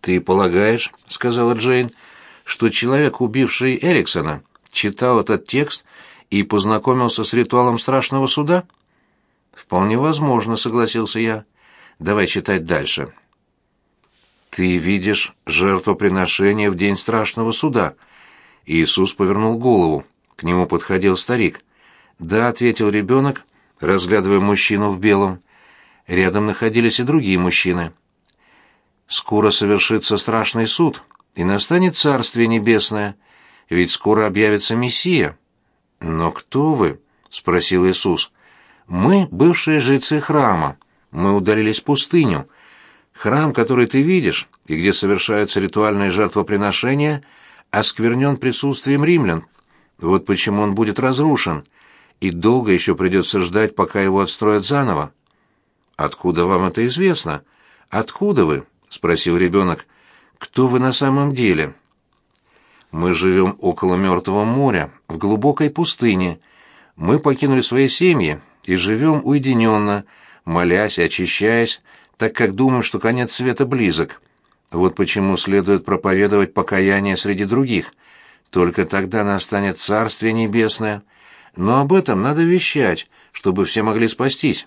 «Ты полагаешь, — сказала Джейн, — что человек, убивший Эриксона, читал этот текст и познакомился с ритуалом страшного суда?» «Вполне возможно», — согласился я. «Давай читать дальше». «Ты видишь жертвоприношение в день страшного суда». Иисус повернул голову. К нему подходил старик. «Да», — ответил ребенок, разглядывая мужчину в белом. Рядом находились и другие мужчины. «Скоро совершится страшный суд, и настанет Царствие Небесное, ведь скоро объявится Мессия». «Но кто вы?» — спросил Иисус. «Мы — бывшие жрецы храма. Мы удалились в пустыню. Храм, который ты видишь, и где совершаются ритуальные жертвоприношения, осквернен присутствием римлян. Вот почему он будет разрушен, и долго еще придется ждать, пока его отстроят заново. «Откуда вам это известно? Откуда вы?» — спросил ребенок. «Кто вы на самом деле?» «Мы живем около Мертвого моря, в глубокой пустыне. Мы покинули свои семьи и живем уединенно, молясь и очищаясь, так как думаем, что конец света близок. Вот почему следует проповедовать покаяние среди других. Только тогда настанет Царствие Небесное. Но об этом надо вещать, чтобы все могли спастись».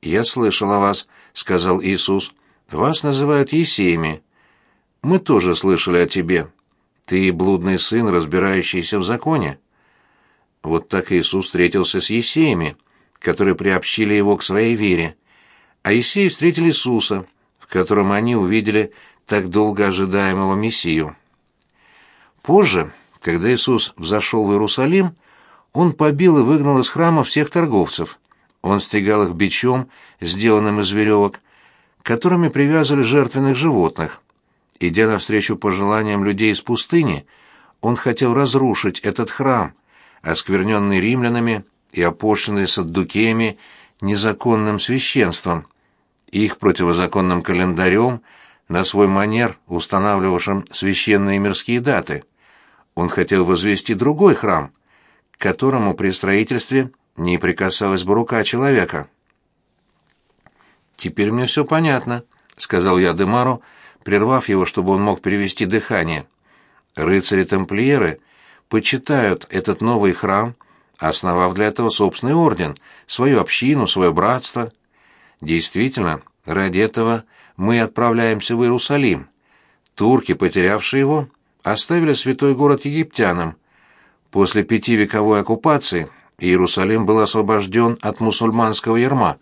«Я слышал о вас», — сказал Иисус. «Вас называют Есеями. Мы тоже слышали о тебе. Ты блудный сын, разбирающийся в законе». Вот так Иисус встретился с Есеями, которые приобщили его к своей вере. А Есеи встретили Иисуса, в котором они увидели так долго ожидаемого Мессию. Позже, когда Иисус взошел в Иерусалим, он побил и выгнал из храма всех торговцев — он стегал их бичом, сделанным из веревок, которыми привязывали жертвенных животных. Идя навстречу пожеланиям людей из пустыни, он хотел разрушить этот храм, оскверненный римлянами и опошенный саддукеями незаконным священством, их противозаконным календарем, на свой манер устанавливавшим священные мирские даты. Он хотел возвести другой храм, к которому при строительстве не прикасалась бы рука человека. «Теперь мне все понятно», — сказал я Демару, прервав его, чтобы он мог перевести дыхание. «Рыцари-тамплиеры почитают этот новый храм, основав для этого собственный орден, свою общину, свое братство. Действительно, ради этого мы отправляемся в Иерусалим. Турки, потерявшие его, оставили святой город египтянам. После пятивековой оккупации Иерусалим был освобожден от мусульманского ярма.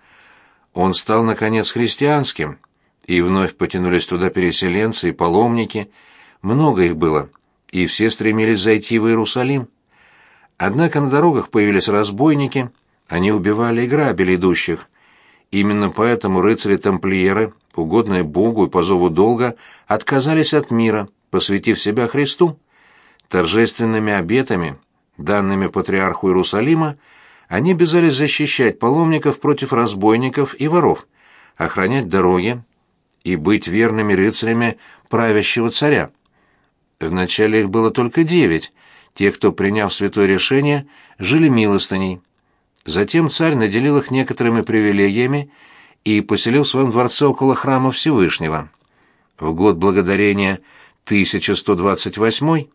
Он стал, наконец, христианским, и вновь потянулись туда переселенцы и паломники. Много их было, и все стремились зайти в Иерусалим. Однако на дорогах появились разбойники, они убивали и грабили идущих. Именно поэтому рыцари-тамплиеры, угодные Богу и по зову долга, отказались от мира, посвятив себя Христу. Торжественными обетами данными патриарху Иерусалима, они обязались защищать паломников против разбойников и воров, охранять дороги и быть верными рыцарями правящего царя. Вначале их было только девять, те, кто, приняв святое решение, жили милостыней. Затем царь наделил их некоторыми привилегиями и поселил в своем дворце около храма Всевышнего. В год благодарения 1128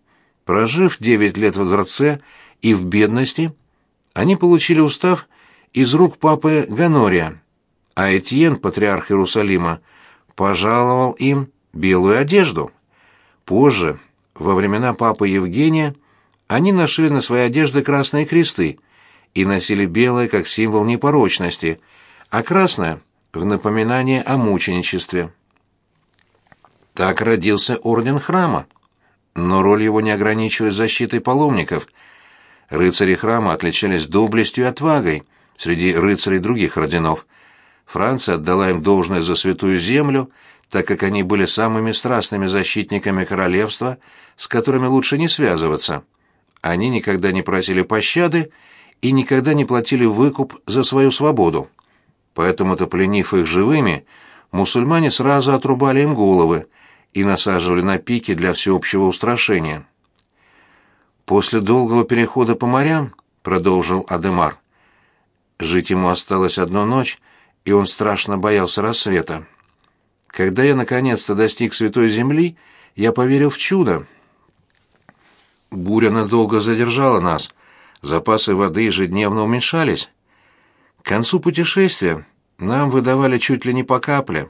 Прожив девять лет во дворце и в бедности, они получили устав из рук папы Ганория, а Этьен, патриарх Иерусалима, пожаловал им белую одежду. Позже, во времена папы Евгения, они нашли на своей одежде красные кресты и носили белое как символ непорочности, а красное — в напоминание о мученичестве. Так родился орден храма но роль его не ограничивалась защитой паломников. Рыцари храма отличались доблестью и отвагой среди рыцарей других орденов. Франция отдала им должное за святую землю, так как они были самыми страстными защитниками королевства, с которыми лучше не связываться. Они никогда не просили пощады и никогда не платили выкуп за свою свободу. Поэтому-то, пленив их живыми, мусульмане сразу отрубали им головы, и насаживали на пики для всеобщего устрашения. После долгого перехода по морям, продолжил Адемар, жить ему осталось одну ночь, и он страшно боялся рассвета. Когда я наконец-то достиг Святой Земли, я поверил в чудо. Буря надолго задержала нас. Запасы воды ежедневно уменьшались. К концу путешествия нам выдавали чуть ли не по капле.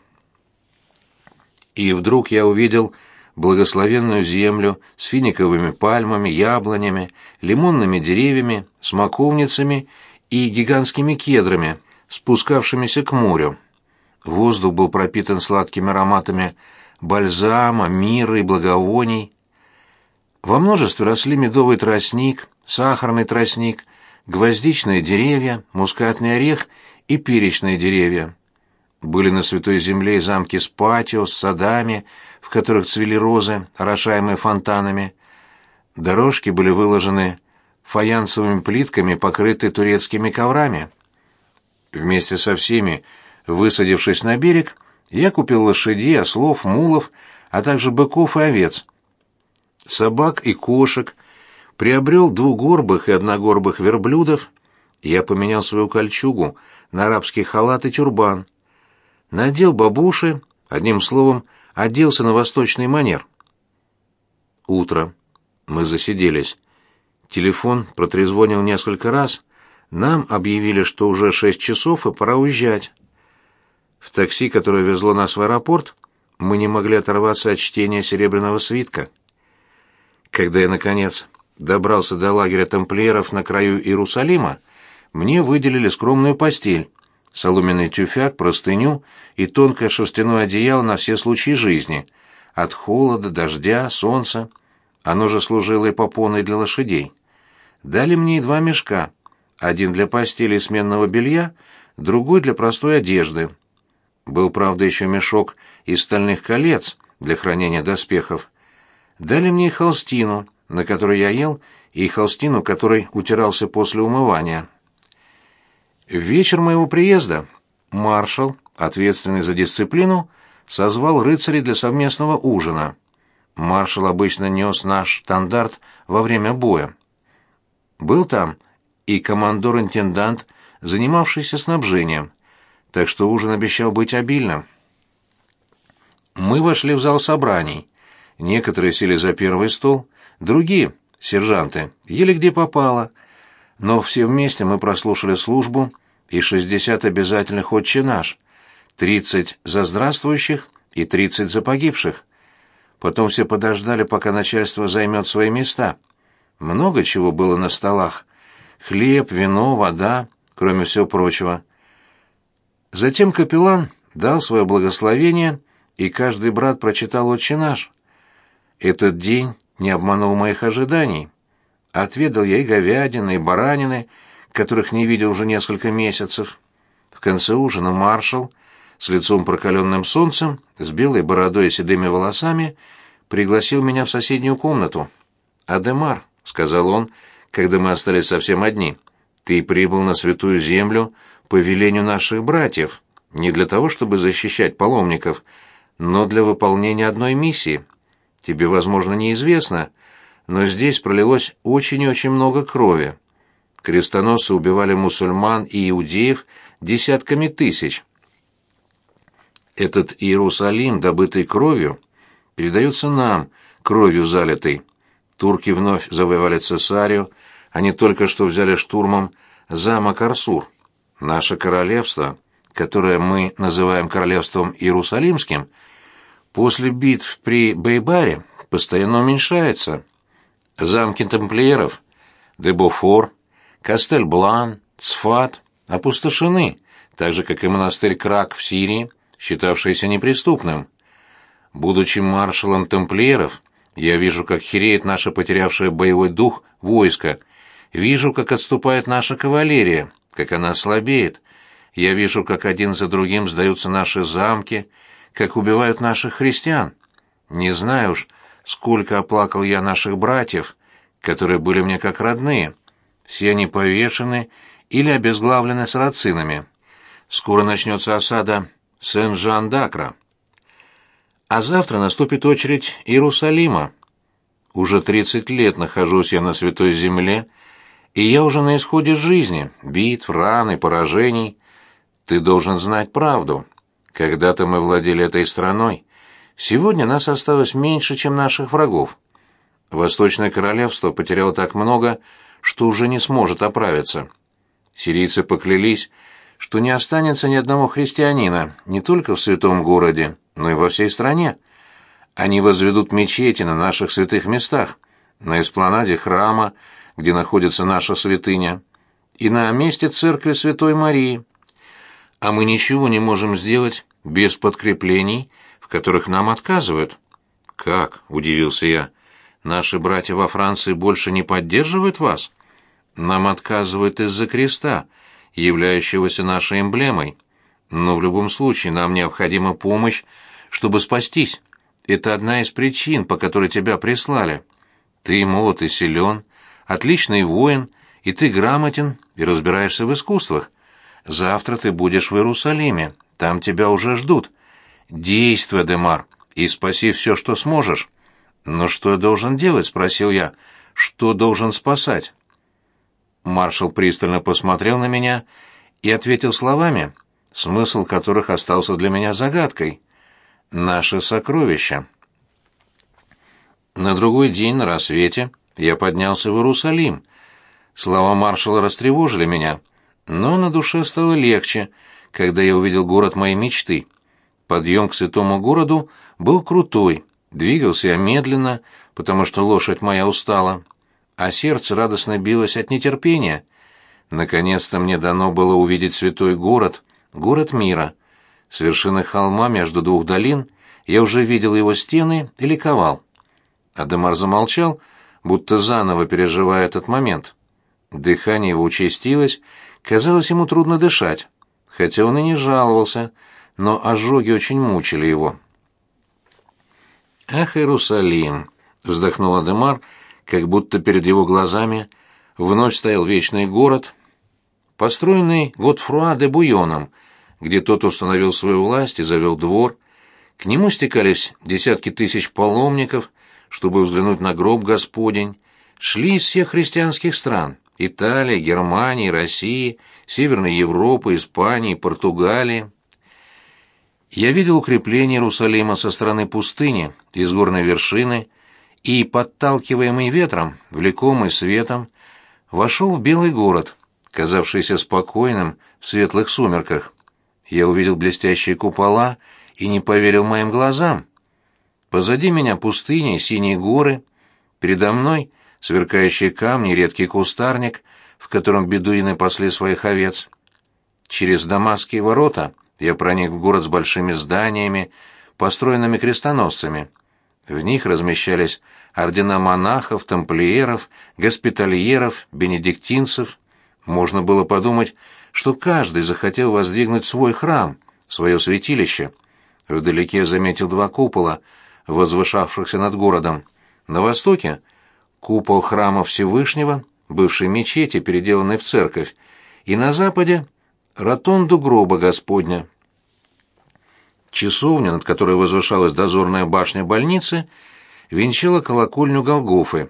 И вдруг я увидел благословенную землю с финиковыми пальмами, яблонями, лимонными деревьями, смоковницами и гигантскими кедрами, спускавшимися к морю. Воздух был пропитан сладкими ароматами бальзама, мира и благовоний. Во множестве росли медовый тростник, сахарный тростник, гвоздичные деревья, мускатный орех и перечные деревья. Были на Святой Земле и замки с патио, с садами, в которых цвели розы, орошаемые фонтанами. Дорожки были выложены фаянсовыми плитками, покрытые турецкими коврами. Вместе со всеми, высадившись на берег, я купил лошадей, ослов, мулов, а также быков и овец. Собак и кошек, приобрел двугорбых и одногорбых верблюдов. Я поменял свою кольчугу на арабский халат и тюрбан. Надел бабуши, одним словом, оделся на восточный манер. Утро. Мы засиделись. Телефон протрезвонил несколько раз. Нам объявили, что уже шесть часов и пора уезжать. В такси, которое везло нас в аэропорт, мы не могли оторваться от чтения серебряного свитка. Когда я, наконец, добрался до лагеря тамплиеров на краю Иерусалима, мне выделили скромную постель, соломенный тюфяк, простыню и тонкое шерстяное одеяло на все случаи жизни, от холода, дождя, солнца. Оно же служило и попоной для лошадей. Дали мне и два мешка, один для постели и сменного белья, другой для простой одежды. Был, правда, еще мешок из стальных колец для хранения доспехов. Дали мне и холстину, на которой я ел, и холстину, которой утирался после умывания. В вечер моего приезда маршал, ответственный за дисциплину, созвал рыцарей для совместного ужина. Маршал обычно нес наш стандарт во время боя. Был там и командор-интендант, занимавшийся снабжением, так что ужин обещал быть обильным. Мы вошли в зал собраний. Некоторые сели за первый стол, другие, сержанты, ели где попало. Но все вместе мы прослушали службу и шестьдесят обязательных «Отче наш», тридцать за здравствующих и тридцать за погибших. Потом все подождали, пока начальство займет свои места. Много чего было на столах. Хлеб, вино, вода, кроме всего прочего. Затем капеллан дал свое благословение, и каждый брат прочитал «Отче наш». Этот день не обманул моих ожиданий. Отведал я и говядины, и баранины, которых не видел уже несколько месяцев. В конце ужина маршал, с лицом прокаленным солнцем, с белой бородой и седыми волосами, пригласил меня в соседнюю комнату. «Адемар», — сказал он, когда мы остались совсем одни, — «ты прибыл на святую землю по велению наших братьев, не для того, чтобы защищать паломников, но для выполнения одной миссии. Тебе, возможно, неизвестно, но здесь пролилось очень и очень много крови. Крестоносцы убивали мусульман и иудеев десятками тысяч. Этот Иерусалим, добытый кровью, передается нам, кровью залитый. Турки вновь завоевали Цесарию, они только что взяли штурмом замок Арсур. Наше королевство, которое мы называем королевством Иерусалимским, после битв при Бейбаре постоянно уменьшается. Замки тамплиеров, Дебофор, Кастель-Блан, Цфат опустошены, так же, как и монастырь Крак в Сирии, считавшийся неприступным. Будучи маршалом тамплиеров, я вижу, как хереет наше потерявшее боевой дух войско, вижу, как отступает наша кавалерия, как она слабеет. Я вижу, как один за другим сдаются наши замки, как убивают наших христиан. Не знаю уж, сколько оплакал я наших братьев, которые были мне как родные. Все они повешены или обезглавлены сарацинами. Скоро начнется осада Сен-Жан-Дакра. А завтра наступит очередь Иерусалима. Уже тридцать лет нахожусь я на Святой Земле, и я уже на исходе жизни, битв, ран и поражений. Ты должен знать правду. Когда-то мы владели этой страной. Сегодня нас осталось меньше, чем наших врагов. Восточное королевство потеряло так много, что уже не сможет оправиться. Сирийцы поклялись, что не останется ни одного христианина не только в святом городе, но и во всей стране. Они возведут мечети на наших святых местах, на эспланаде храма, где находится наша святыня, и на месте церкви Святой Марии. А мы ничего не можем сделать без подкреплений, в которых нам отказывают. Как? удивился я. Наши братья во Франции больше не поддерживают вас? Нам отказывают из-за креста, являющегося нашей эмблемой. Но в любом случае нам необходима помощь, чтобы спастись. Это одна из причин, по которой тебя прислали. Ты молод и силен, отличный воин, и ты грамотен и разбираешься в искусствах. Завтра ты будешь в Иерусалиме, там тебя уже ждут. Действуй, Демар, и спаси все, что сможешь. Но что я должен делать, спросил я. Что должен спасать? Маршал пристально посмотрел на меня и ответил словами, смысл которых остался для меня загадкой. Наше сокровище. На другой день на рассвете я поднялся в Иерусалим. Слова маршала растревожили меня, но на душе стало легче, когда я увидел город моей мечты. Подъем к святому городу был крутой, двигался я медленно, потому что лошадь моя устала, а сердце радостно билось от нетерпения. Наконец-то мне дано было увидеть святой город, город мира. С вершины холма между двух долин я уже видел его стены и ликовал. Адемар замолчал, будто заново переживая этот момент. Дыхание его участилось, казалось, ему трудно дышать, хотя он и не жаловался, но ожоги очень мучили его. «Ах, Иерусалим!» — вздохнул Адемар, как будто перед его глазами вновь стоял вечный город, построенный Готфруа де Буйоном, где тот установил свою власть и завел двор. К нему стекались десятки тысяч паломников, чтобы взглянуть на гроб Господень, шли из всех христианских стран — Италии, Германии, России, Северной Европы, Испании, Португалии. Я видел укрепление Иерусалима со стороны пустыни, из горной вершины, и, подталкиваемый ветром, влекомый светом, вошел в белый город, казавшийся спокойным в светлых сумерках. Я увидел блестящие купола и не поверил моим глазам. Позади меня пустыня и синие горы, передо мной сверкающие камни редкий кустарник, в котором бедуины пасли своих овец. Через Дамасские ворота я проник в город с большими зданиями, построенными крестоносцами. В них размещались ордена монахов, тамплиеров, госпитальеров, бенедиктинцев. Можно было подумать, что каждый захотел воздвигнуть свой храм, свое святилище. Вдалеке заметил два купола — возвышавшихся над городом. На востоке — купол храма Всевышнего, бывшей мечети, переделанной в церковь, и на западе — ротонду гроба Господня. Часовня, над которой возвышалась дозорная башня больницы, венчала колокольню Голгофы.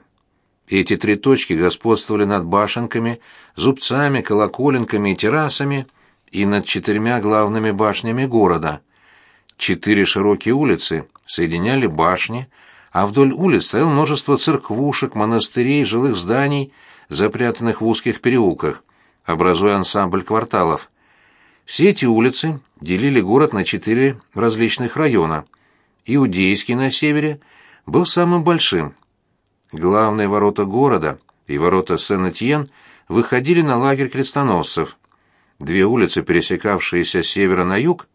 Эти три точки господствовали над башенками, зубцами, колоколенками и террасами и над четырьмя главными башнями города. Четыре широкие улицы соединяли башни, а вдоль улиц стояло множество церквушек, монастырей, жилых зданий, запрятанных в узких переулках, образуя ансамбль кварталов. Все эти улицы делили город на четыре различных района. Иудейский на севере был самым большим. Главные ворота города и ворота Сен-Этьен выходили на лагерь крестоносцев. Две улицы, пересекавшиеся с севера на юг,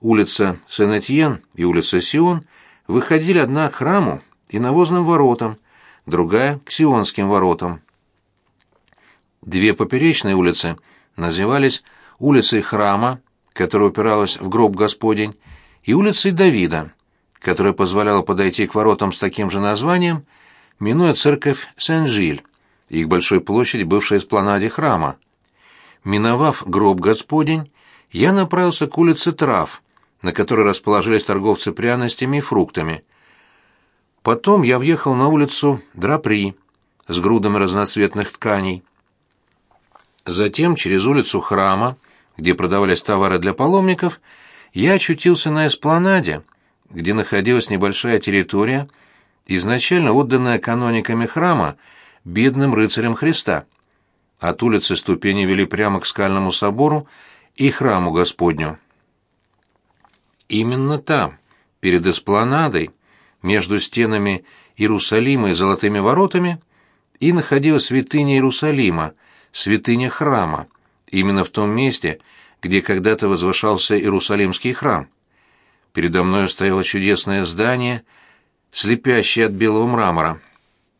улица Сен-Этьен и улица Сион выходили одна к храму и навозным воротам, другая — к Сионским воротам. Две поперечные улицы назывались улицей храма, которая упиралась в гроб Господень, и улицей Давида, которая позволяла подойти к воротам с таким же названием, минуя церковь Сен-Жиль, их большой площади, бывшей эспланаде храма. Миновав гроб Господень, я направился к улице Трав, на которой расположились торговцы пряностями и фруктами. Потом я въехал на улицу Драпри с грудами разноцветных тканей. Затем через улицу Храма, где продавались товары для паломников, я очутился на эспланаде, где находилась небольшая территория, изначально отданная канониками храма бедным рыцарям Христа. От улицы ступени вели прямо к скальному собору и храму Господню. Именно там, перед эспланадой, между стенами Иерусалима и золотыми воротами, и находилась святыня Иерусалима, святыня храма, именно в том месте, где когда-то возвышался Иерусалимский храм. Передо мной стояло чудесное здание, слепящее от белого мрамора.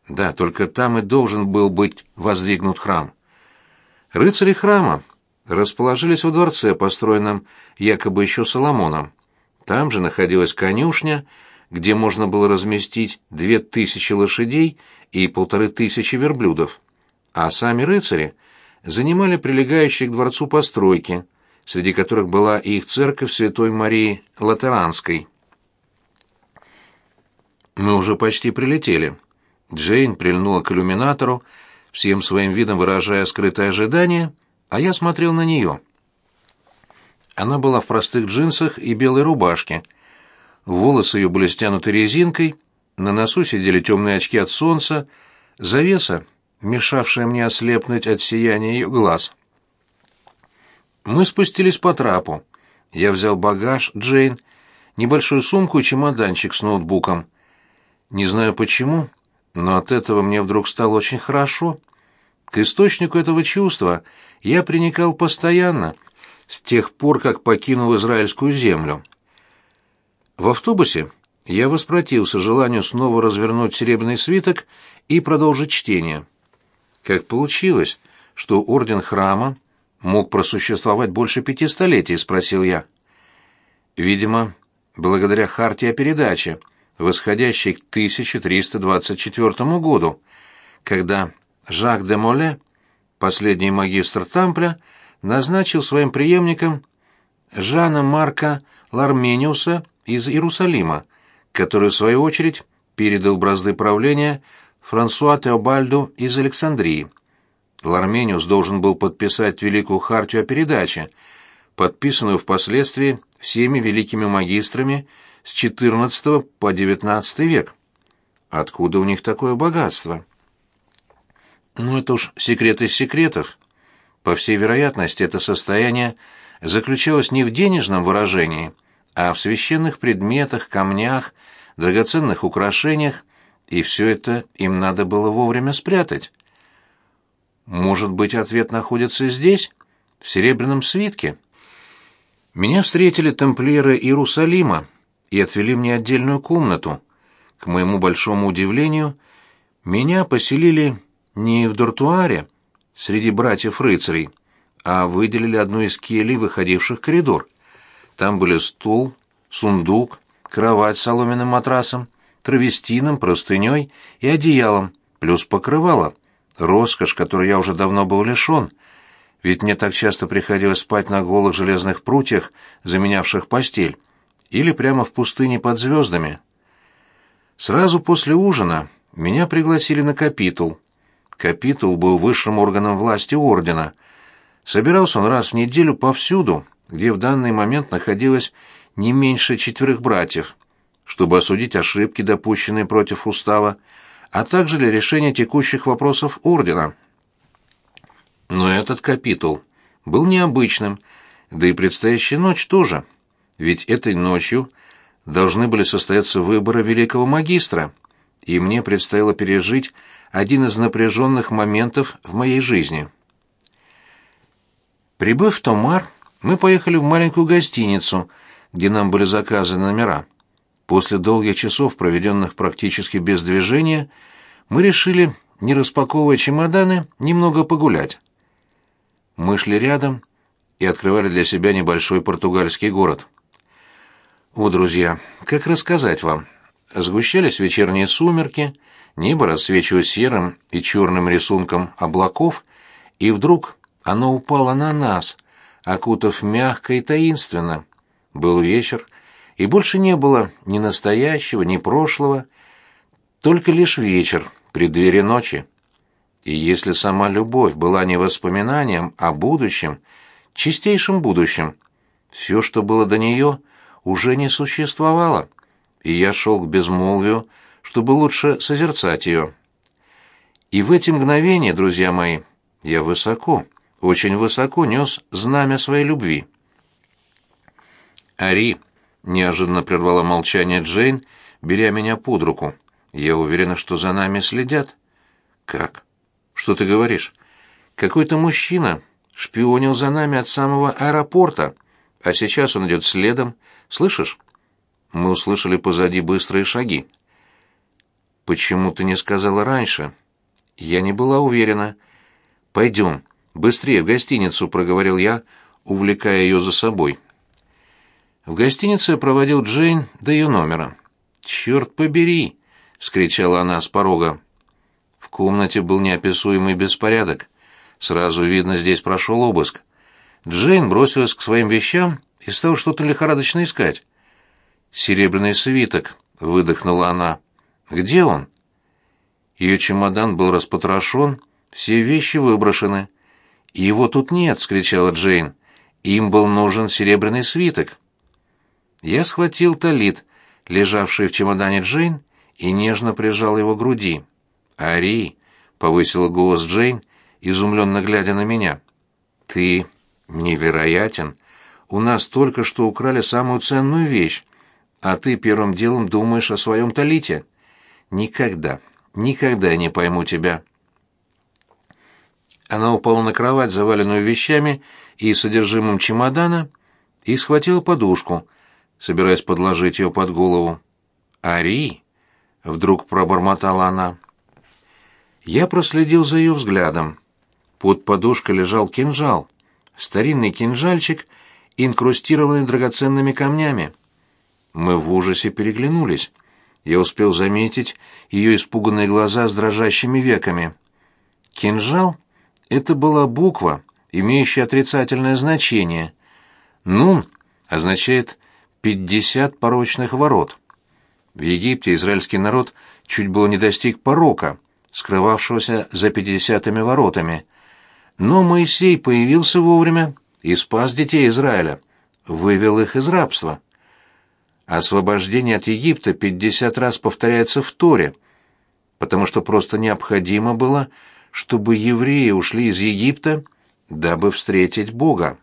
Да, только там и должен был быть воздвигнут храм. Рыцари храма расположились во дворце, построенном якобы еще Соломоном. Там же находилась конюшня, где можно было разместить две тысячи лошадей и полторы тысячи верблюдов. А сами рыцари занимали прилегающие к дворцу постройки, среди которых была и их церковь Святой Марии Латеранской. Мы уже почти прилетели. Джейн прильнула к иллюминатору, всем своим видом выражая скрытое ожидание, а я смотрел на нее. Она была в простых джинсах и белой рубашке. Волосы ее были стянуты резинкой, на носу сидели темные очки от солнца, завеса, мешавшая мне ослепнуть от сияния ее глаз. Мы спустились по трапу. Я взял багаж, Джейн, небольшую сумку и чемоданчик с ноутбуком. Не знаю почему, но от этого мне вдруг стало очень хорошо. К источнику этого чувства я приникал постоянно, с тех пор, как покинул израильскую землю. В автобусе я воспротивился желанию снова развернуть серебряный свиток и продолжить чтение. Как получилось, что орден храма мог просуществовать больше пяти столетий, спросил я. Видимо, благодаря хартии о передаче, восходящей к 1324 году, когда Жак де Моле, последний магистр Тампля, назначил своим преемником Жана Марка Лармениуса из Иерусалима, который, в свою очередь, передал бразды правления Франсуа Теобальду из Александрии. Лармениус должен был подписать Великую Хартию о передаче, подписанную впоследствии всеми великими магистрами с XIV по XIX век. Откуда у них такое богатство? Ну, это уж секрет из секретов. По всей вероятности, это состояние заключалось не в денежном выражении, а в священных предметах, камнях, драгоценных украшениях, и все это им надо было вовремя спрятать. Может быть, ответ находится здесь, в серебряном свитке? Меня встретили тамплиеры Иерусалима и отвели мне отдельную комнату. К моему большому удивлению, меня поселили не в дортуаре среди братьев-рыцарей, а выделили одну из келей, выходивших в коридор. Там были стул, сундук, кровать с соломенным матрасом, травестином, простыней и одеялом, плюс покрывало. Роскошь, которой я уже давно был лишен, ведь мне так часто приходилось спать на голых железных прутьях, заменявших постель, или прямо в пустыне под звездами. Сразу после ужина меня пригласили на капитул. Капитул был высшим органом власти ордена. Собирался он раз в неделю повсюду, где в данный момент находилось не меньше четверых братьев, чтобы осудить ошибки, допущенные против устава, а также для решения текущих вопросов ордена. Но этот капитул был необычным, да и предстоящая ночь тоже, ведь этой ночью должны были состояться выборы великого магистра, и мне предстояло пережить один из напряженных моментов в моей жизни. Прибыв в Томар, мы поехали в маленькую гостиницу, где нам были заказаны номера. После долгих часов, проведенных практически без движения, мы решили, не распаковывая чемоданы, немного погулять. Мы шли рядом и открывали для себя небольшой португальский город. О, друзья, как рассказать вам? Сгущались вечерние сумерки, небо рассвечивалось серым и черным рисунком облаков, и вдруг оно упало на нас, окутав мягко и таинственно. Был вечер, и больше не было ни настоящего, ни прошлого, только лишь вечер, преддверие ночи. И если сама любовь была не воспоминанием, а будущем, чистейшим будущем, Все, что было до нее, уже не существовало, и я шел к безмолвию, чтобы лучше созерцать ее. И в эти мгновения, друзья мои, я высоко, очень высоко нес знамя своей любви. «Ари», — неожиданно прервала молчание Джейн, беря меня под руку. «Я уверена, что за нами следят». «Как? Что ты говоришь?» «Какой-то мужчина шпионил за нами от самого аэропорта, а сейчас он идет следом. Слышишь?» Мы услышали позади быстрые шаги. «Почему ты не сказала раньше?» Я не была уверена. «Пойдем, быстрее в гостиницу», — проговорил я, увлекая ее за собой. В гостинице проводил Джейн до ее номера. «Черт побери!» — скричала она с порога. В комнате был неописуемый беспорядок. Сразу видно, здесь прошел обыск. Джейн бросилась к своим вещам и стала что-то лихорадочно искать. «Серебряный свиток», — выдохнула она. «Где он?» Ее чемодан был распотрошен, все вещи выброшены. «Его тут нет!» — скричала Джейн. «Им был нужен серебряный свиток». Я схватил талит, лежавший в чемодане Джейн, и нежно прижал его к груди. «Ари!» — повысила голос Джейн, изумленно глядя на меня. «Ты невероятен! У нас только что украли самую ценную вещь, а ты первым делом думаешь о своем талите. Никогда, никогда не пойму тебя». Она упала на кровать, заваленную вещами и содержимым чемодана, и схватила подушку, собираясь подложить ее под голову. «Ари!» — вдруг пробормотала она. Я проследил за ее взглядом. Под подушкой лежал кинжал, старинный кинжальчик, инкрустированный драгоценными камнями. Мы в ужасе переглянулись. Я успел заметить ее испуганные глаза с дрожащими веками. Кинжал — это была буква, имеющая отрицательное значение. «Нун» означает «пятьдесят порочных ворот». В Египте израильский народ чуть было не достиг порока, скрывавшегося за пятидесятыми воротами. Но Моисей появился вовремя и спас детей Израиля, вывел их из рабства. Освобождение от Египта пятьдесят раз повторяется в Торе, потому что просто необходимо было, чтобы евреи ушли из Египта, дабы встретить Бога.